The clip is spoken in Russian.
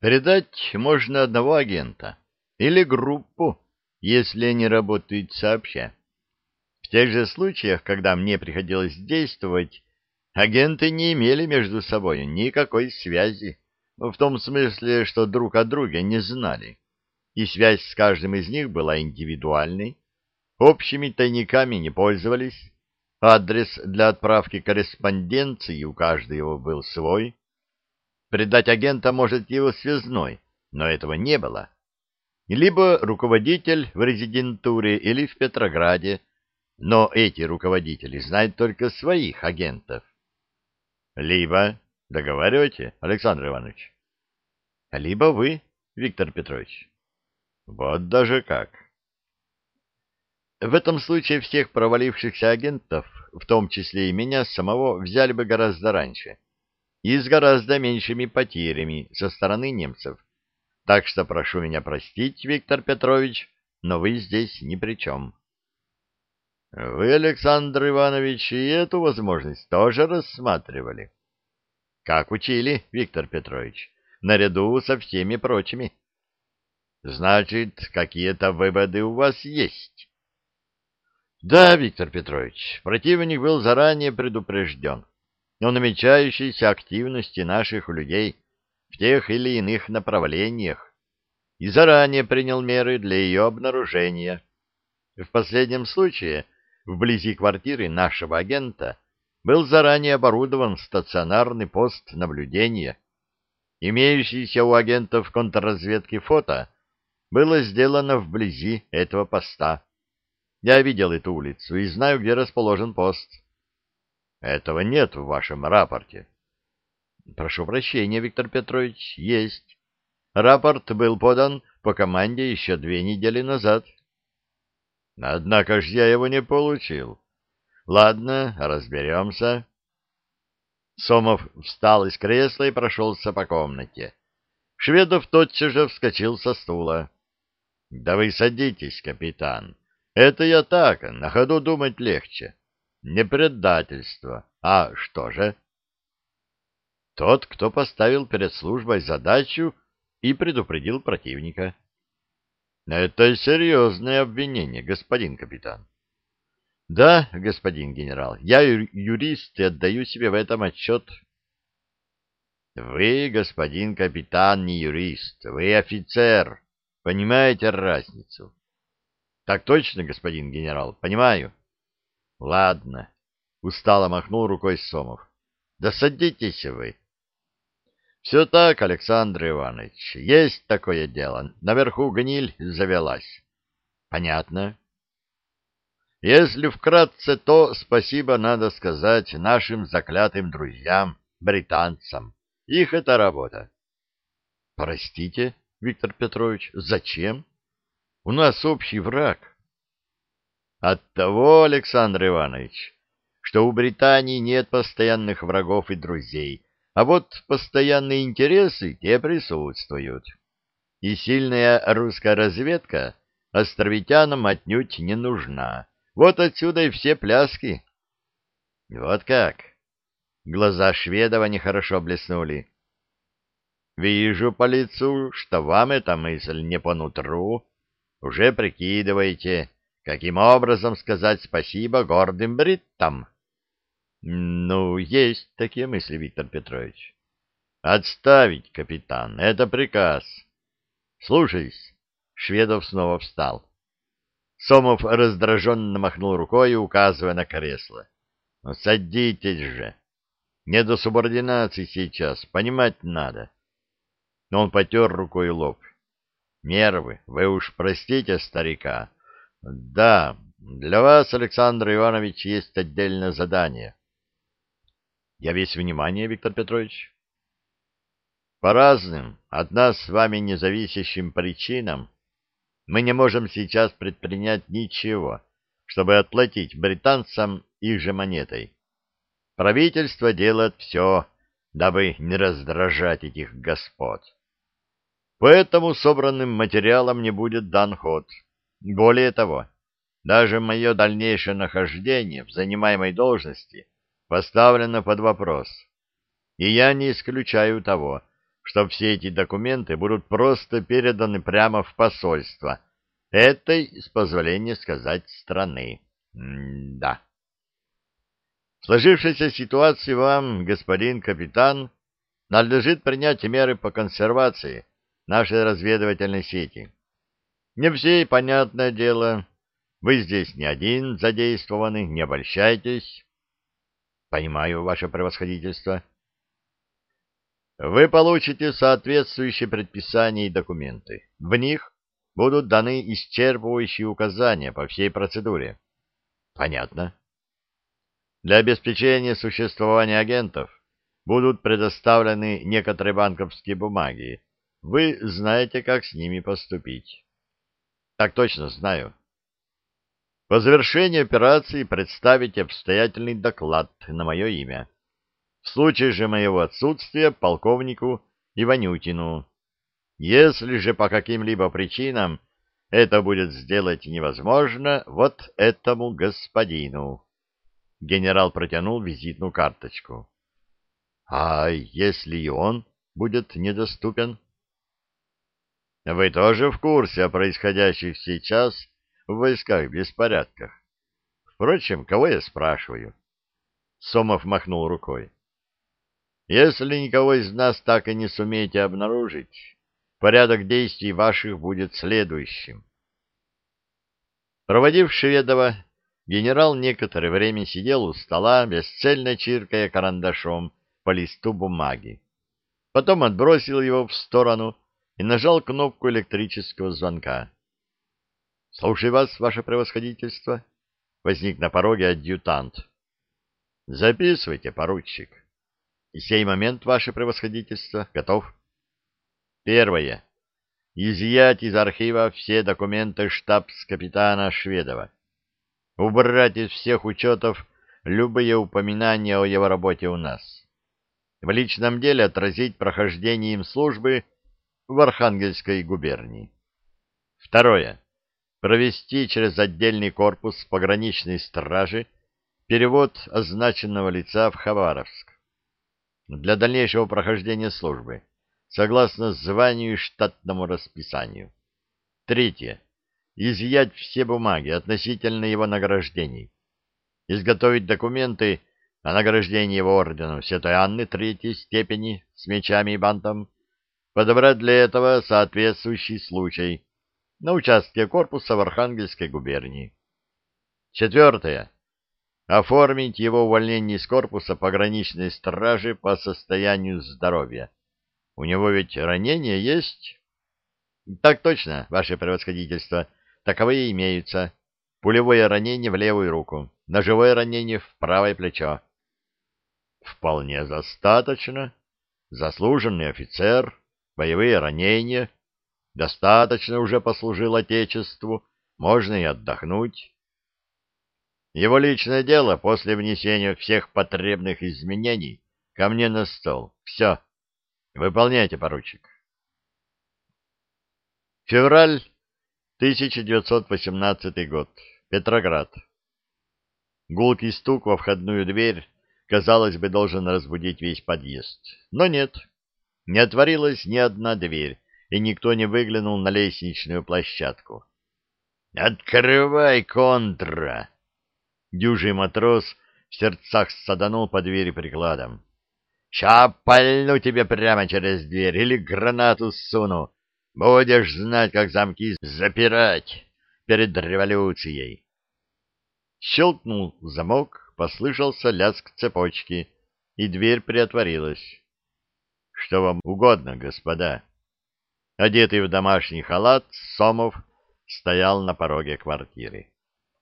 Передать можно одного агента или группу, если они работают сообща. В тех же случаях, когда мне приходилось действовать, агенты не имели между собой никакой связи, в том смысле, что друг о друге не знали, и связь с каждым из них была индивидуальной, общими тайниками не пользовались, адрес для отправки корреспонденции у каждого был свой, Предать агента может его связной, но этого не было. Либо руководитель в резидентуре или в Петрограде, но эти руководители знают только своих агентов. Либо, договаривайте, Александр Иванович. Либо вы, Виктор Петрович. Вот даже как. В этом случае всех провалившихся агентов, в том числе и меня самого, взяли бы гораздо раньше и с гораздо меньшими потерями со стороны немцев. Так что прошу меня простить, Виктор Петрович, но вы здесь ни при чем. Вы, Александр Иванович, и эту возможность тоже рассматривали. Как учили, Виктор Петрович, наряду со всеми прочими. Значит, какие-то выводы у вас есть? Да, Виктор Петрович, противник был заранее предупрежден о намечающейся активности наших людей в тех или иных направлениях и заранее принял меры для ее обнаружения. В последнем случае, вблизи квартиры нашего агента, был заранее оборудован стационарный пост наблюдения. Имеющееся у агентов контрразведки фото было сделано вблизи этого поста. Я видел эту улицу и знаю, где расположен пост. Этого нет в вашем рапорте. Прошу прощения, Виктор Петрович, есть. Рапорт был подан по команде еще две недели назад. Однако ж я его не получил. Ладно, разберемся. Сомов встал из кресла и прошелся по комнате. Шведов тотчас же вскочил со стула. — Да вы садитесь, капитан. Это я так, на ходу думать легче. Не предательство. А что же? Тот, кто поставил перед службой задачу и предупредил противника. Это серьезное обвинение, господин капитан. Да, господин генерал, я юрист и отдаю себе в этом отчет. Вы, господин капитан, не юрист, вы офицер. Понимаете разницу? Так точно, господин генерал, понимаю. — Ладно, — устало махнул рукой Сомов. — Да садитесь вы. — Все так, Александр Иванович, есть такое дело. Наверху гниль завелась. — Понятно. — Если вкратце, то спасибо надо сказать нашим заклятым друзьям, британцам. Их это работа. — Простите, Виктор Петрович, зачем? У нас общий враг. — от того, Александр Иванович, что у Британии нет постоянных врагов и друзей, а вот постоянные интересы те присутствуют. И сильная русская разведка островитянам отнюдь не нужна. Вот отсюда и все пляски. Вот как. Глаза Шведова нехорошо блеснули. Вижу по лицу, что вам эта мысль не по нутру. Уже прикидываете, Каким образом сказать спасибо гордым бриттам? Ну, есть такие мысли, Виктор Петрович. Отставить, капитан, это приказ. Слушаюсь. Шведов снова встал. Сомов раздраженно махнул рукой, указывая на кресло. «Ну, садитесь же. Не до субординации сейчас, понимать надо. Но он потер рукой лоб. Нервы, вы уж простите старика. Да, для вас, Александр Иванович, есть отдельное задание. Я весь внимание, Виктор Петрович. По разным, от нас с вами независящим причинам, мы не можем сейчас предпринять ничего, чтобы отплатить британцам их же монетой. Правительство делает все, дабы не раздражать этих господ. Поэтому собранным материалам не будет дан ход. Более того, даже мое дальнейшее нахождение в занимаемой должности поставлено под вопрос. И я не исключаю того, что все эти документы будут просто переданы прямо в посольство этой, с позволения сказать, страны. М да. В сложившейся ситуации вам, господин капитан, надлежит принять меры по консервации нашей разведывательной сети. Не всей, понятное дело, вы здесь не один задействованы, не обольщайтесь. Понимаю, ваше превосходительство. Вы получите соответствующие предписания и документы. В них будут даны исчерпывающие указания по всей процедуре. Понятно. Для обеспечения существования агентов будут предоставлены некоторые банковские бумаги. Вы знаете, как с ними поступить. Так точно знаю. По завершении операции представите обстоятельный доклад на мое имя. В случае же моего отсутствия полковнику Иванютину. Если же по каким-либо причинам это будет сделать невозможно, вот этому господину. Генерал протянул визитную карточку. — А если и он будет недоступен? — Вы тоже в курсе о происходящих сейчас в войсках беспорядках? Впрочем, кого я спрашиваю? Сомов махнул рукой. — Если никого из нас так и не сумеете обнаружить, порядок действий ваших будет следующим. Проводив Шведова Генерал некоторое время сидел у стола, бесцельно чиркая карандашом по листу бумаги. Потом отбросил его в сторону и нажал кнопку электрического звонка. — Слушай вас, ваше превосходительство. Возник на пороге адъютант. — Записывайте, поручик. — И сей момент, ваше превосходительство, готов. — Первое. Изъять из архива все документы штабс-капитана Шведова убрать из всех учетов любые упоминания о его работе у нас. В личном деле отразить прохождение им службы в Архангельской губернии. Второе. Провести через отдельный корпус пограничной стражи перевод означенного лица в Хабаровск. Для дальнейшего прохождения службы, согласно званию и штатному расписанию. Третье изъять все бумаги относительно его награждений, изготовить документы о награждении его орденом Святой Анны третьей степени с мечами и бантом, подобрать для этого соответствующий случай на участке корпуса в Архангельской губернии. Четвертое. Оформить его увольнение из корпуса пограничной стражи по состоянию здоровья. У него ведь ранение есть? Так точно, ваше превосходительство. Таковые имеются. Пулевое ранение в левую руку, ножевое ранение в правое плечо. Вполне достаточно. Заслуженный офицер, боевые ранения. Достаточно уже послужил Отечеству, можно и отдохнуть. Его личное дело после внесения всех потребных изменений ко мне на стол. Все. Выполняйте, поручик. Февраль 1918 год. Петроград. Гулкий стук во входную дверь, казалось бы, должен разбудить весь подъезд. Но нет. Не отворилась ни одна дверь, и никто не выглянул на лестничную площадку. «Открывай, контра!» Дюжий матрос в сердцах саданул по двери прикладом. «Ща пальну тебе прямо через дверь или гранату суну!» Будешь знать, как замки запирать перед революцией. Щелкнул замок, послышался лязг цепочки, и дверь приотворилась. — Что вам угодно, господа? Одетый в домашний халат, Сомов стоял на пороге квартиры.